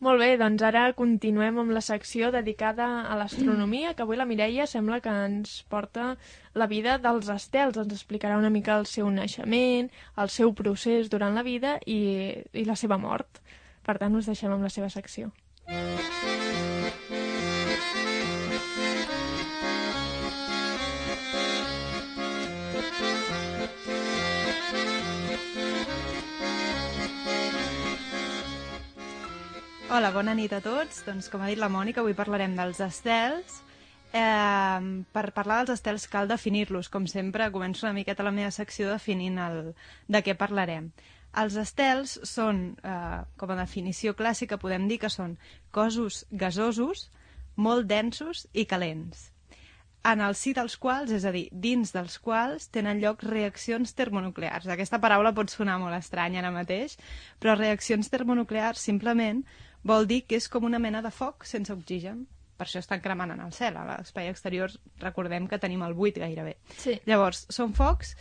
Molt bé, doncs ara continuem amb la secció dedicada a l'astronomia, que avui la Mireia sembla que ens porta la vida dels estels, ens explicarà una mica el seu naixement, el seu procés durant la vida i, i la seva mort. Per tant, us deixem amb la seva secció. Hola, bona nit a tots. Doncs, com ha dit la Mònica, avui parlarem dels estels. Eh, per parlar dels estels cal definir-los. Com sempre, començo una miqueta la meva secció definint el, de què parlarem. Els estels són, eh, com a definició clàssica, podem dir que són cossos gasosos, molt densos i calents en el si dels quals, és a dir, dins dels quals, tenen lloc reaccions termonuclears. Aquesta paraula pot sonar molt estranya ara mateix, però reaccions termonuclears simplement vol dir que és com una mena de foc sense oxigen. Per això estan cremant en el cel. A l'espai exterior recordem que tenim el buit gairebé. Sí. Llavors, són focs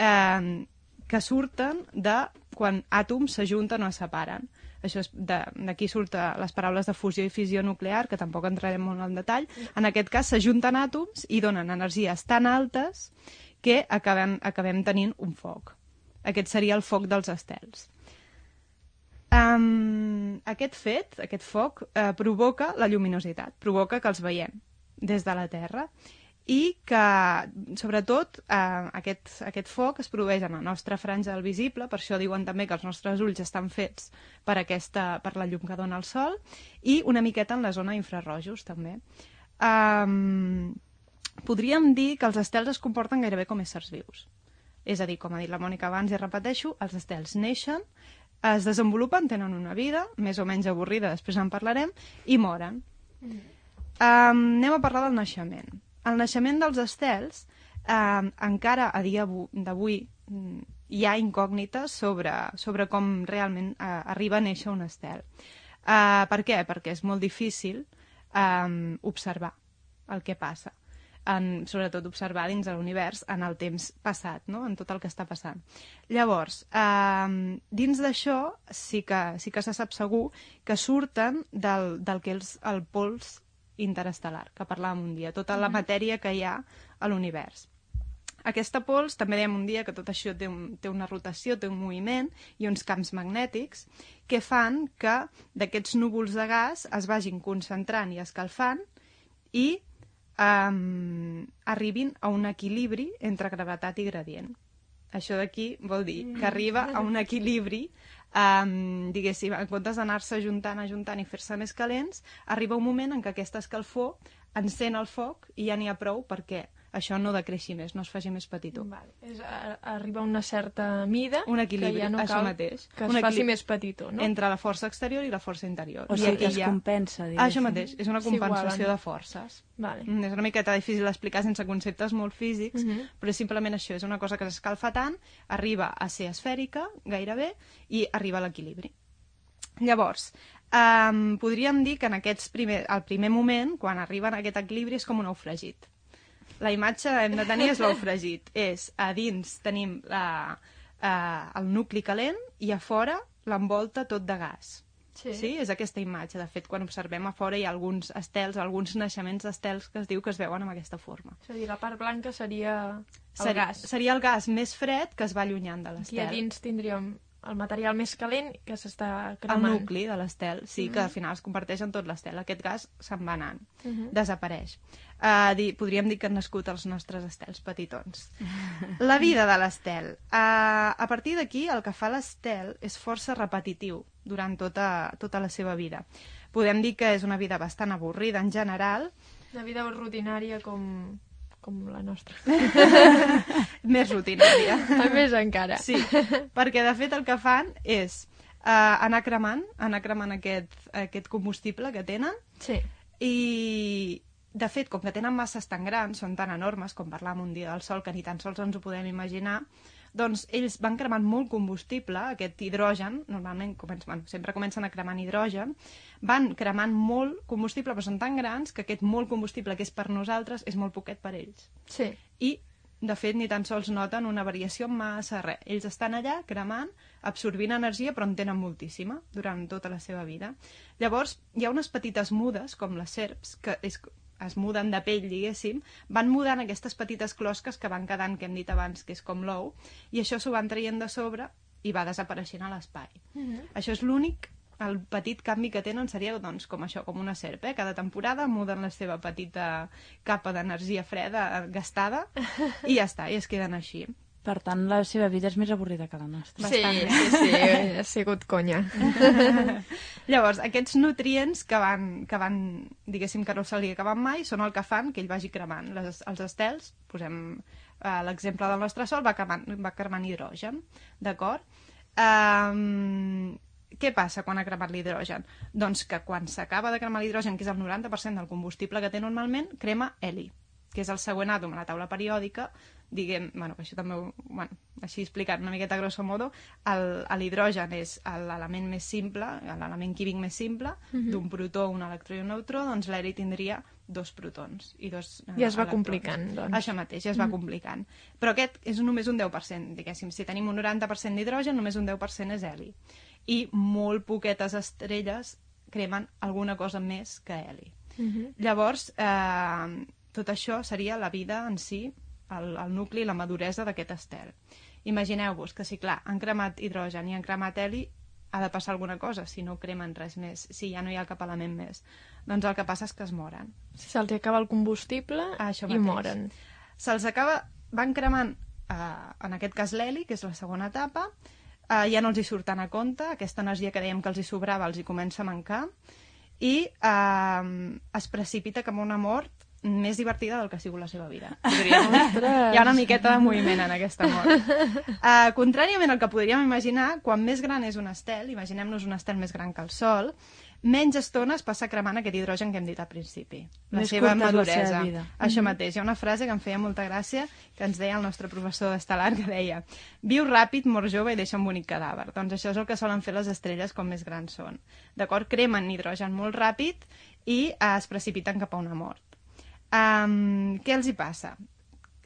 eh, que surten de quan àtoms s'ajunten o es separen. Això és d'aquí surten les paraules de fusió i fissió nuclear, que tampoc entrarem molt en detall. En aquest cas, s'ajunten àtoms i donen energies tan altes que acabem, acabem tenint un foc. Aquest seria el foc dels estels. Um, aquest fet, aquest foc, uh, provoca la lluminositat, provoca que els veiem des de la Terra i que, sobretot, eh, aquest, aquest foc es produeix en la nostra franja del visible, per això diuen també que els nostres ulls estan fets per, aquesta, per la llum que dona el sol, i una miqueta en la zona infrarrojos, també. Um, podríem dir que els estels es comporten gairebé com éssers vius. És a dir, com ha dit la Mònica abans, i repeteixo, els estels neixen, es desenvolupen, tenen una vida més o menys avorrida, després en parlarem, i moren. Um, anem a parlar del naixement. El naixement dels estels, um, encara a dia d'avui, mm, hi ha incògnites sobre, sobre com realment uh, arriba a néixer un estel. Uh, per què? Perquè és molt difícil um, observar el que passa en, sobretot observar dins de l'univers en el temps passat, no? en tot el que està passant. Llavors, eh, dins d'això sí que, sí que se sap segur que surten del, del que és el pols interestel·lar, que parlàvem un dia, tota la matèria que hi ha a l'univers. Aquesta pols, també dèiem un dia que tot això té, un, té una rotació, té un moviment i uns camps magnètics que fan que d'aquests núvols de gas es vagin concentrant i escalfant i um, arribin a un equilibri entre gravetat i gradient. Això d'aquí vol dir que arriba a un equilibri, um, diguéssim, en comptes d'anar-se ajuntant, ajuntant i fer-se més calents, arriba un moment en què aquesta escalfor encén el foc i ja n'hi ha prou perquè això no decreixi més, no es faci més petitó. Vale. És, a, arriba a una certa mida un equilibri, que ja no això mateix. que un es faci més petitó, no? Entre la força exterior i la força interior. O I, sigui que es ja... compensa, Ah, diguéssim. això mateix, és una compensació de forces. Vale. Mm, És una miqueta difícil d'explicar sense conceptes molt físics, Mhm. però és simplement això, és una cosa que s'escalfa tant, arriba a ser esfèrica, gairebé, i arriba a l'equilibri. Llavors, um, podríem dir que en aquests primer, al primer moment, quan arriben a aquest equilibri, és com un ou fregit. La imatge que hem de tenir és l'ou fregit. És, a dins tenim la, uh, el nucli calent i a fora l'envolta tot de gas. Sí. Sí, és aquesta imatge. De fet, quan observem a fora hi ha alguns estels, alguns naixements d'estels que es diu que es veuen amb aquesta forma. És a dir, la part blanca seria el Seri- gas. Seria el gas més fred que es va allunyant de Aquí a l'estel. dins tindríem el material més calent que s'està El cremant. nucli de l'estel, sí, que al final es comparteix en tot l'estel. Aquest gas se'n va anant, Mhm. desapareix. Uh, di, podríem dir que han nascut els nostres estels petitons. La vida de l'estel. Uh, a partir d'aquí, el que fa l'estel és força repetitiu durant tota, tota la seva vida. Podem dir que és una vida bastant avorrida en general, Una vida rutinària com, com la nostra. més rutinària. A més encara. Sí, perquè de fet el que fan és uh, anar cremant, anar cremant aquest, aquest combustible que tenen Sí. i de fet, com que tenen masses tan grans, són tan enormes, com parlàvem un dia del Sol, que ni tan sols ens ho podem imaginar, doncs ells van cremant molt combustible, aquest hidrogen, normalment comencen, bueno, sempre comencen a cremant hidrogen, van cremant molt combustible, però són tan grans que aquest molt combustible que és per nosaltres és molt poquet per ells. Sí. I, de fet, ni tan sols noten una variació en massa, res. Ells estan allà cremant absorbint energia, però en tenen moltíssima durant tota la seva vida. Llavors, hi ha unes petites mudes, com les serps, que és, es muden de pell, diguéssim, van mudant aquestes petites closques que van quedant, que hem dit abans, que és com l'ou, i això s'ho van traient de sobre i va desapareixent a l'espai. Mm -hmm. Això és l'únic el petit canvi que tenen seria doncs, com això, com una serp. Eh? Cada temporada muden la seva petita capa d'energia freda gastada i ja està, i es queden així. Per tant, la seva vida és més avorrida que la nostra. Sí, sí, sí, ha sigut conya. Llavors, aquests nutrients que van, que van diguéssim que no se li acaben mai, són el que fan que ell vagi cremant. Les, els estels, posem uh, l'exemple del nostre sol, va cremant, va cremant hidrogen, d'acord? Um, què passa quan ha cremat l'hidrogen? Doncs que quan s'acaba de cremar l'hidrogen, que és el 90% del combustible que té normalment, crema heli, que és el següent àtom a la taula periòdica, diguem, bueno, això també, bueno, així explicat una miqueta grosso modo, l'hidrogen és l'element més simple, l'element químic més simple, uh -huh. d'un protó, un electró i un neutró, doncs l'heli tindria dos protons i dos eh, I es va electrons. complicant, doncs. Això mateix, es va -huh. complicant. Però aquest és només un 10%, diguéssim. Si tenim un 90% d'hidrogen, només un 10% és heli i molt poquetes estrelles cremen alguna cosa més que heli. Mhm. -huh. Llavors, eh, tot això seria la vida en si, el, el nucli i la maduresa d'aquest estel. Imagineu-vos que si, clar, han cremat hidrogen i han cremat heli, ha de passar alguna cosa si no cremen res més, si ja no hi ha cap element més. Doncs el que passa és que es moren. Si se'ls acaba el combustible Això i moren. Se'ls acaba... Van cremant, eh, en aquest cas l'heli, que és la segona etapa, eh, ja no els hi surten a compte, aquesta energia que dèiem que els hi sobrava els hi comença a mancar, i eh, es precipita cap a una mort més divertida del que ha sigut la seva vida. Hi ha una miqueta de moviment en aquesta mort. Uh, contràriament al que podríem imaginar, quan més gran és un estel, imaginem-nos un estel més gran que el Sol, menys estona es passa cremant aquest hidrogen que hem dit al principi. La Més seva maduresa. La seva vida. Això mm -hmm. mateix. Hi ha una frase que em feia molta gràcia que ens deia el nostre professor d'estel·lar que deia viu ràpid, mor jove i deixa un bonic cadàver. Doncs això és el que solen fer les estrelles com més grans són. D'acord? Cremen hidrogen molt ràpid i eh, es precipiten cap a una mort. Um, què els hi passa?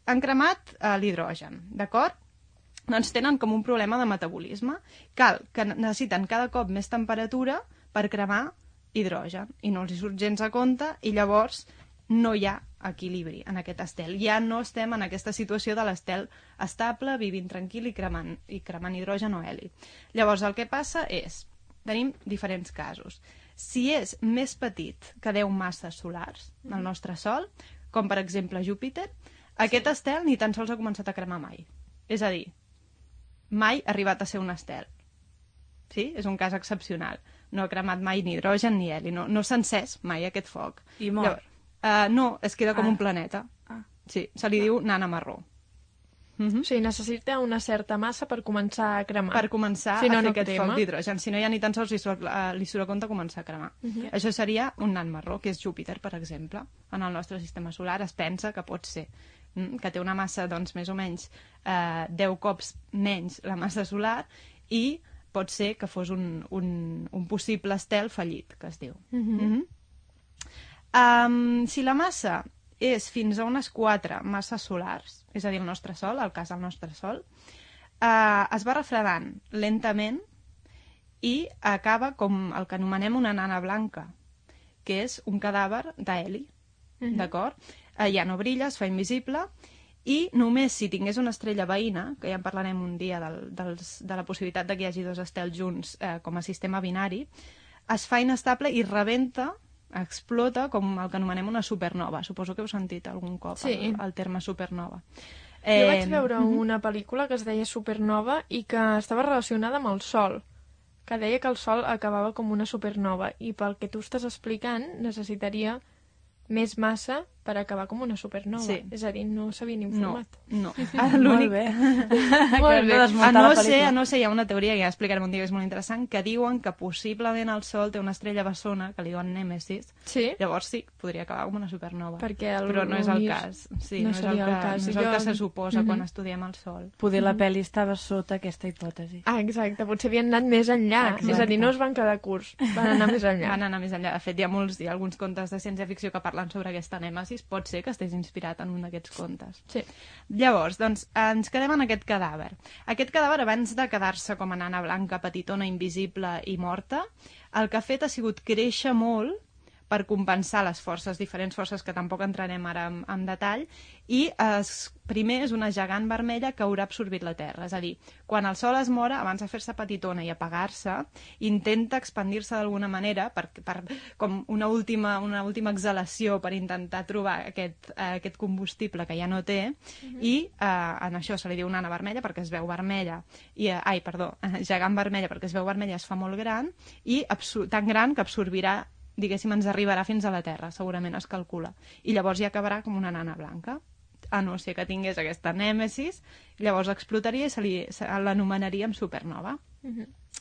Han cremat uh, l'hidrogen, d'acord? Doncs tenen com un problema de metabolisme. Cal que necessiten cada cop més temperatura per cremar hidrogen i no els hi surt gens a compte i llavors no hi ha equilibri en aquest estel. Ja no estem en aquesta situació de l'estel estable, vivint tranquil i cremant, i cremant hidrogen o heli. Llavors el que passa és, tenim diferents casos. Si és més petit que 10 masses solars del nostre Sol, com per exemple Júpiter, aquest sí. estel ni tan sols ha començat a cremar mai. És a dir, mai ha arribat a ser un estel. Sí? És un cas excepcional no ha cremat mai ni hidrogen ni heli, no, no s'ha encès mai aquest foc. I mor? Llavors, uh, no, es queda com ah. un planeta. Ah. Sí, se li ah. diu nana marró. Mm -hmm. O sigui, necessita una certa massa per començar a cremar. Per començar si no, a fer no aquest crema. foc d'hidrogen. Si no hi ha ni tan sols li surt, uh, li surt a compte començar a cremar. Mm -hmm. Això seria un nan marró, que és Júpiter, per exemple. En el nostre sistema solar es pensa que pot ser mm, que té una massa, doncs, més o menys eh, 10 cops menys la massa solar i pot ser que fos un, un, un possible estel fallit, que es diu. Mm -hmm. Mm -hmm. Um, si la massa és fins a unes 4 masses solars, és a dir, el nostre Sol, el cas del nostre Sol, uh, es va refredant lentament i acaba com el que anomenem una nana blanca, que és un cadàver d'heli, mm -hmm. d'acord? Uh, ja no brilla, es fa invisible, i només si tingués una estrella veïna, que ja en parlarem un dia del, dels, de la possibilitat de que hi hagi dos estels junts eh, com a sistema binari, es fa inestable i rebenta, explota com el que anomenem una supernova. Suposo que heu sentit algun cop sí. el, el terme supernova. Eh, jo vaig veure uh -huh. una pel·lícula que es deia Supernova i que estava relacionada amb el Sol, que deia que el Sol acabava com una supernova i pel que tu estàs explicant necessitaria més massa per acabar com una supernova. Sí. És a dir, no s'havien informat. No, no. Ah, Molt bé. Molt bé. A no, ser, a no ser, hi ha una teoria, que ja explicarem un dia, que és molt interessant, que diuen que possiblement el Sol té una estrella bessona, que li diuen Nemesis. Sí. Llavors sí, podria acabar com una supernova. Perquè el Però no és el cas. Sí, no, no és el, el cas. No és el que se suposa mm -hmm. quan estudiem el Sol. Poder la pel·li estava sota aquesta hipòtesi. Ah, exacte. Potser havien anat més enllà. Exacte. És a dir, no es van quedar curts, van anar més enllà. Van anar més enllà. De fet, hi ha molts, hi ha alguns contes de ciència-ficció que parlen sobre aquesta Nemesis Nèmesis pot ser que estigués inspirat en un d'aquests contes. Sí. Llavors, doncs, ens quedem en aquest cadàver. Aquest cadàver, abans de quedar-se com a nana blanca, petitona, invisible i morta, el que ha fet ha sigut créixer molt per compensar les forces, diferents forces que tampoc entrarem ara en, en detall, i es, primer és una gegant vermella que haurà absorbit la Terra. És a dir, quan el Sol es mora, abans de fer-se petitona i apagar-se, intenta expandir-se d'alguna manera, per, per, com una última, una última exhalació per intentar trobar aquest, eh, aquest combustible que ja no té, i eh, en això se li diu nana vermella perquè es veu vermella, i, eh, ai, perdó, gegant vermella perquè es veu vermella es fa molt gran, i tan gran que absorbirà diguéssim, ens arribarà fins a la Terra, segurament es calcula. I llavors ja acabarà com una nana blanca a no ser que tingués aquesta nèmesis, llavors explotaria i se li- se l'anomenaríem supernova.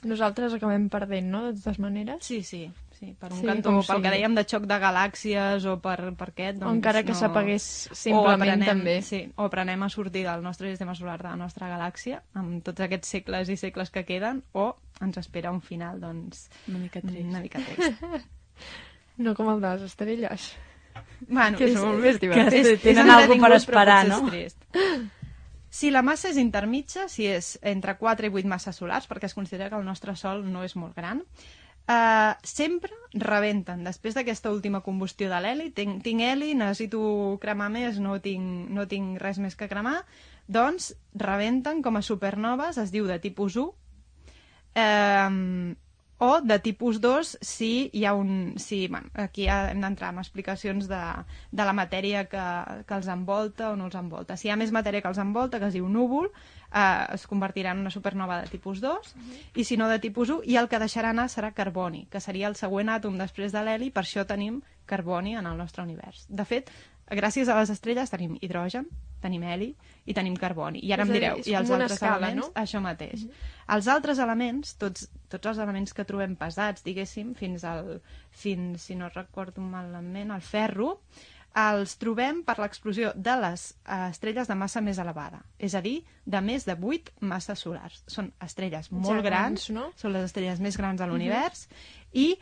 Nosaltres acabem perdent, no?, de totes maneres. Sí, sí, sí, per un Sí, cantó, pel que sigui. dèiem de xoc de galàxies o per, per aquest, O doncs encara que no... s'apagués o simplement aprenem, també. Sí, o aprenem a sortir del nostre sistema solar, de la nostra galàxia, amb tots aquests segles i segles que queden, o ens espera un final, doncs, Una mica trist. una mica trist. No com el de les estrelles. Bueno, Que és molt més divertit. Que és- tenen és algo per esperar, no? és. Si la massa és intermitja, si és entre 4 i 8 masses solars, perquè es considera que el nostre Sol no és molt gran, eh, sempre rebenten. Després d'aquesta última combustió de l'heli, tinc, tinc heli, necessito cremar més, no tinc, no tinc res més que cremar, doncs rebenten com a supernoves, es diu de tipus 1, eh, o de tipus 2 si hi ha un... Si, bueno, aquí hem d'entrar en explicacions de, de la matèria que, que els envolta o no els envolta. Si hi ha més matèria que els envolta, que es diu núvol, eh, es convertirà en una supernova de tipus 2, i si no de tipus 1, i el que deixarà anar serà carboni, que seria el següent àtom després de l'heli, per això tenim carboni en el nostre univers. De fet, gràcies a les estrelles tenim hidrogen, tenim heli i tenim carboni. I ara És em direu, i els altres escala, elements? no? Això mateix. Els altres elements, tots, tots els elements que trobem pesats, diguéssim, fins al, fins, si no recordo malament, al ferro, els trobem per l'explosió de les eh, estrelles de massa més elevada, és a dir, de més de 8 masses solars. Són estrelles molt Gegants, grans, no? són les estrelles més grans de l'univers, i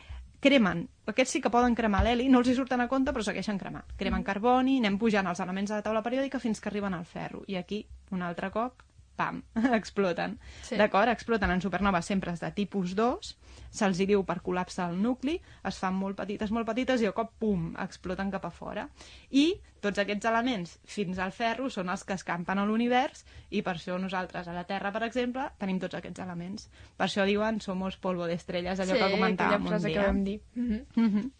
cremen, aquests sí que poden cremar l'heli, no els hi surten a compte, però segueixen cremant. Cremen carboni, anem pujant els elements de la taula periòdica fins que arriben al ferro. I aquí, un altre cop, pam, exploten. Sí. D'acord? Exploten en supernoves sempre de tipus 2, se'ls hi diu per col·lapse del nucli, es fan molt petites, molt petites i a cop, pum, exploten cap a fora. I tots aquests elements fins al ferro són els que escampen a l'univers i per això nosaltres a la Terra, per exemple, tenim tots aquests elements. Per això diuen somos polvo d'estrelles, allò que comentàvem aquella un frase dia. que vam dir. Mhm. Mm -hmm.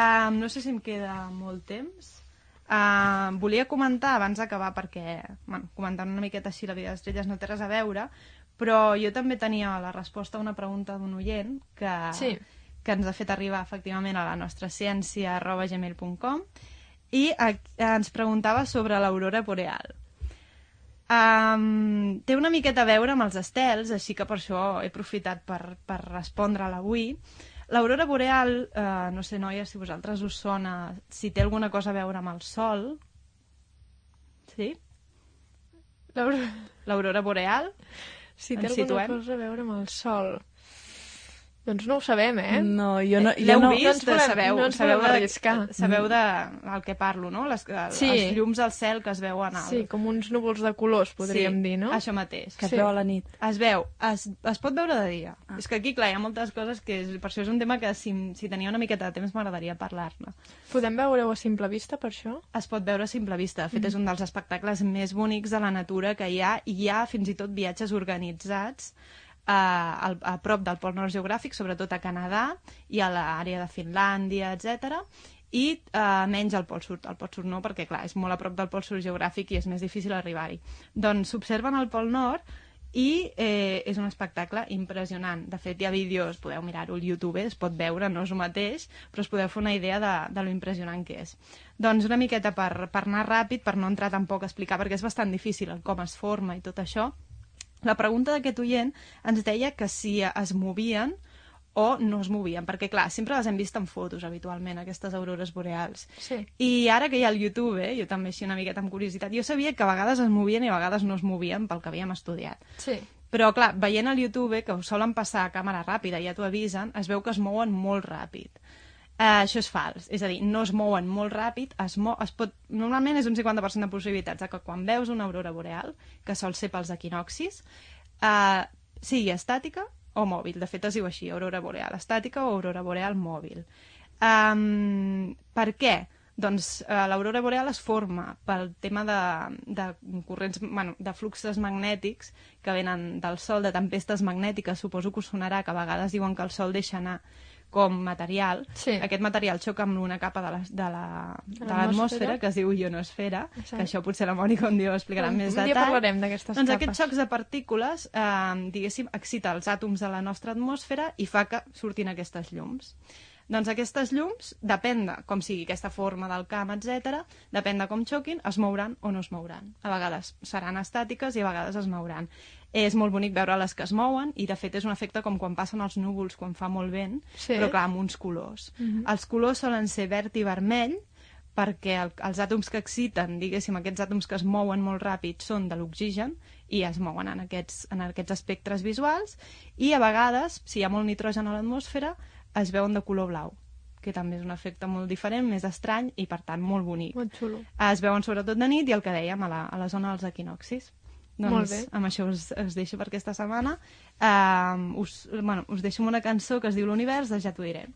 um, no sé si em queda molt temps. Uh, volia comentar, abans d'acabar, perquè, bueno, comentant una miqueta així la vida d'estrelles no té res a veure, però jo també tenia la resposta a una pregunta d'un oient que, Sí. que ens ha fet arribar efectivament a la nostra ciència arroba gmail.com i eh, ens preguntava sobre l'aurora boreal. Um, té una miqueta a veure amb els estels, així que per això he aprofitat per, per respondre-la avui. L'aurora boreal, eh, no sé, noies, si vosaltres us sona, si té alguna cosa a veure amb el sol. Sí? L'aurora- boreal? Si Ens té alguna situem? cosa a veure amb el sol. Doncs no ho sabem, eh? No, jo no... Jo L'heu no... vist? no ens volem- sabeu, no ens sabeu, de, arriscar. sabeu de el que parlo, no? Les, Sí. Els llums al cel que es veuen al... Sí, com uns núvols de colors, podríem sí, dir, no? Això mateix. Que es Sí. veu a la nit. Es veu, es, es pot veure de dia. Ah. És que aquí, clar, hi ha moltes coses que... És, per això és un tema que si, si tenia una miqueta de temps m'agradaria parlar-ne. Podem veure-ho a simple vista, per això? Es pot veure a simple vista. De fet, és un dels espectacles més bonics de la natura que hi ha, i hi ha fins i tot viatges organitzats al, a prop del Pol Nord Geogràfic, sobretot a Canadà i a l'àrea de Finlàndia, etc. i eh, menys al Pol Sud. Al Pol Sud no, perquè clar, és molt a prop del Pol Sud Geogràfic i és més difícil arribar-hi. Doncs s'observen al Pol Nord i eh, és un espectacle impressionant. De fet, hi ha vídeos, podeu mirar-ho al YouTube, es pot veure, no és el mateix, però us podeu fer una idea de, de lo impressionant que és. Doncs una miqueta per, per anar ràpid, per no entrar tampoc a explicar, perquè és bastant difícil com es forma i tot això, la pregunta d'aquest oient ens deia que si es movien o no es movien, perquè clar, sempre les hem vist en fotos habitualment, aquestes aurores boreals. Sí. I ara que hi ha el YouTube, eh, jo també així una miqueta amb curiositat, jo sabia que a vegades es movien i a vegades no es movien pel que havíem estudiat. Sí. Però, clar, veient el YouTube, que ho solen passar a càmera ràpida, ja t'ho avisen, es veu que es mouen molt ràpid. Uh, això és fals, és a dir, no es mouen molt ràpid, es, mo es pot... normalment és un 50% de possibilitats que quan veus una aurora boreal, que sol ser pels equinoxis, uh, sigui estàtica o mòbil. De fet, es diu així, aurora boreal estàtica o aurora boreal mòbil. Um, per què? Doncs uh, l'aurora boreal es forma pel tema de, de corrents, bueno, de fluxes magnètics que venen del Sol, de tempestes magnètiques, suposo que us sonarà, que a vegades diuen que el Sol deixa anar com material. Sí. Aquest material xoca amb una capa de la- la- l'atmosfera. l'atmosfera, que es diu ionosfera, Exacte. que això potser la Mònica un dia ho explicarà amb Un més dia detall. parlarem d'aquestes Doncs capes. aquests xocs de partícules, eh, diguéssim, excita els àtoms de la nostra atmosfera i fa que surtin aquestes llums. Doncs aquestes llums, depèn de com sigui aquesta forma del camp, etc, depèn de com xoquin, es mouran o no es mouran. A vegades seran estàtiques i a vegades es mouran. És molt bonic veure les que es mouen i, de fet, és un efecte com quan passen els núvols, quan fa molt vent, Sí. però clar, amb uns colors. Mhm. Els colors solen ser verd i vermell, perquè el, els àtoms que exciten, diguéssim, aquests àtoms que es mouen molt ràpid són de l'oxigen i es mouen en aquests, en aquests espectres visuals i a vegades, si hi ha molt nitrogen a l'atmosfera, es veuen de color blau que també és un efecte molt diferent, més estrany i per tant molt bonic. Molt xulo. Es veuen sobretot de nit i el que dèiem a la, a la zona dels equinoxis. Doncs Molt bé. amb això us, us deixo per aquesta setmana. Uh, us, bueno, us deixo una cançó que es diu L'univers de Ja t'ho diré.